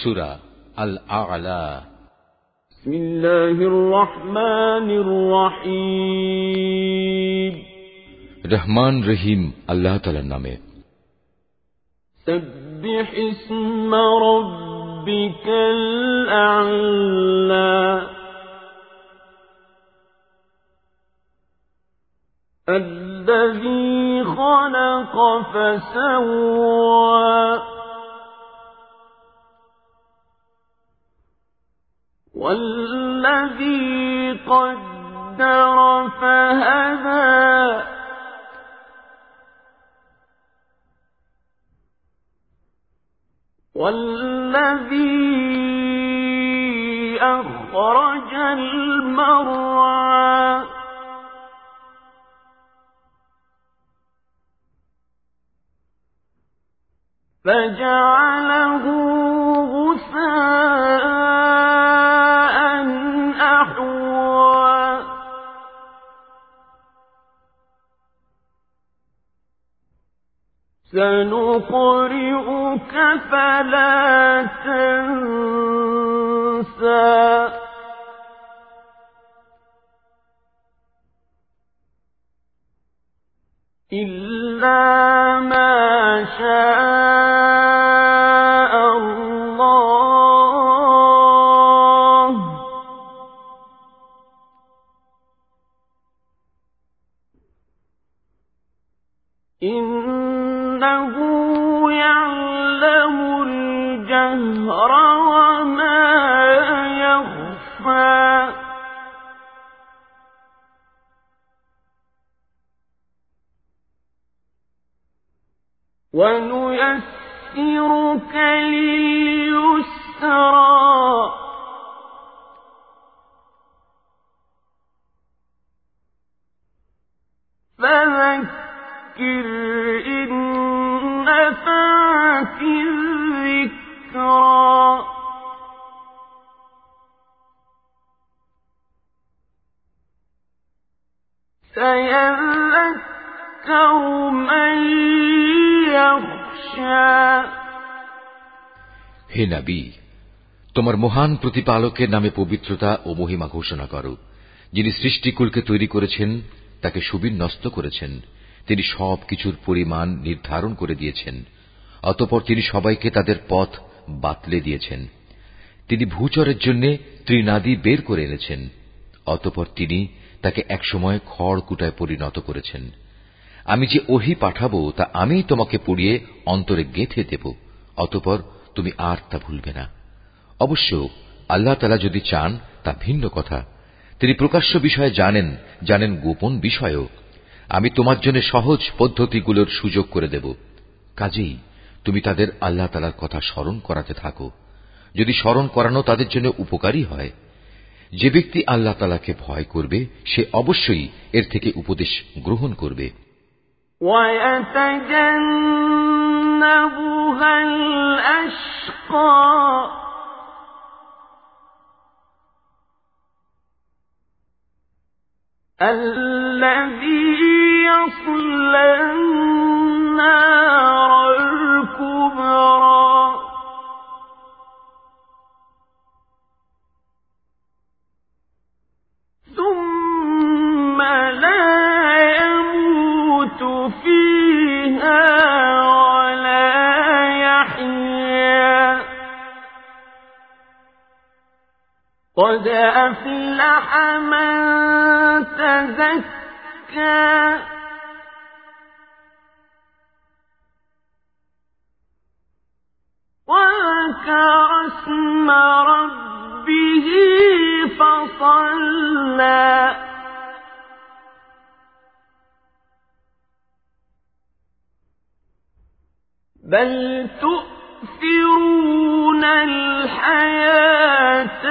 সুরা আল আলা بسم الله الرحمن الرحيم রহমান রহিম আল্লাহ তালার নামে سبح اسم ربك الأعلى الذي خلق فسوى والذي قدر فهدى. والذي أخرج المرعى. فجعله سنقرئك فلا تنسى. إلا ما شاء الله. إنه يعلم الجهر وما يخفى. ونيسرك لليسرى نفعت الذكرى سيذكر من يخشى হে নবী তোমার মহান প্রতিপালকের নামে পবিত্রতা ও মহিমা ঘোষণা করো যিনি সৃষ্টিকুলকে তৈরি করেছেন তাকে সুবিন্যস্ত করেছেন তিনি সব কিছুর পরিমাণ নির্ধারণ করে দিয়েছেন। অতপর তিনি সবাইকে তাদের পথ বাতলে দিয়েছেন। তিনি ভূচরের জন্য ত্রিনাদি বের করে এনেছেন। অতপর তিনি তাকে একসময় খড়কুটায় পরিণত করেছেন। আমি যে ওহি পাঠাবো, তা আমিই তোমাকে পড়িয়ে অন্তরে গেঁথে দেব। অতপর তুমি আর তা ভুলবে না। অবশ্য আল্লাহ তালা যদি চান, তা ভিন্ন কথা। তিনি প্রকাশ্য বিষয়ে জানেন জানেন গোপন বিষয়ও। আমি তোমার জন্য সহজ পদ্ধতিগুলোর সুযোগ করে দেব কাজেই তুমি তাদের আল্লাহ তালার কথা স্মরণ করাতে থাকো যদি স্মরণ করানো তাদের জন্য উপকারী হয় যে ব্যক্তি আল্লাহ তালাকে ভয় করবে সে অবশ্যই এর থেকে উপদেশ গ্রহণ করবে ويتجنبها الأشقى الذي يصلى النار الكبرى. ثم لا يموت فيها ولا قد أفلح من تزكى. وذكر اسم فصلى بل تؤثرون الحياة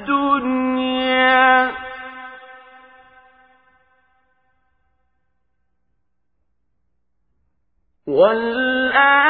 الدنيا والآخرة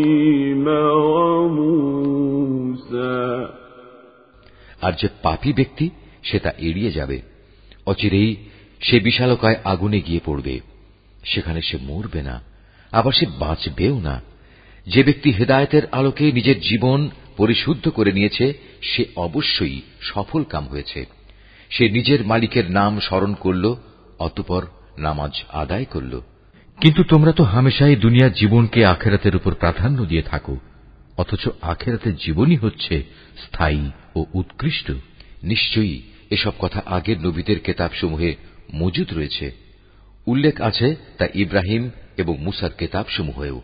আর যে পাপী ব্যক্তি, সে তা এড়িয়ে যাবে। অচিরেই সে বিশালকায় আগুনে গিয়ে পড়বে। সেখানে সে মরবে না, আবার সে বাঁচবেও না। যে ব্যক্তি হেদায়তের আলোকে নিজের জীবন পরিশুদ্ধ করে নিয়েছে, সে অবশ্যই সফল কাম হয়েছে। সে নিজের মালিকের নাম স্মরণ করল, অতপর নামাজ আদায় করল। কিন্তু তোমরা তো হামেশাই দুনিয়ার জীবনকে আখেরাতের উপর প্রাধান্য দিয়ে থাকো, অথচ আখেরাতের জীবনই হচ্ছে স্থায়ী। ও উৎকৃষ্ট, নিশ্চয়ই এসব কথা আগের নবীদের কেতাবসমূহে মজুদ রয়েছে। উল্লেখ আছে তা ইব্রাহিম এবং মুসার কেতাবসমূহেও।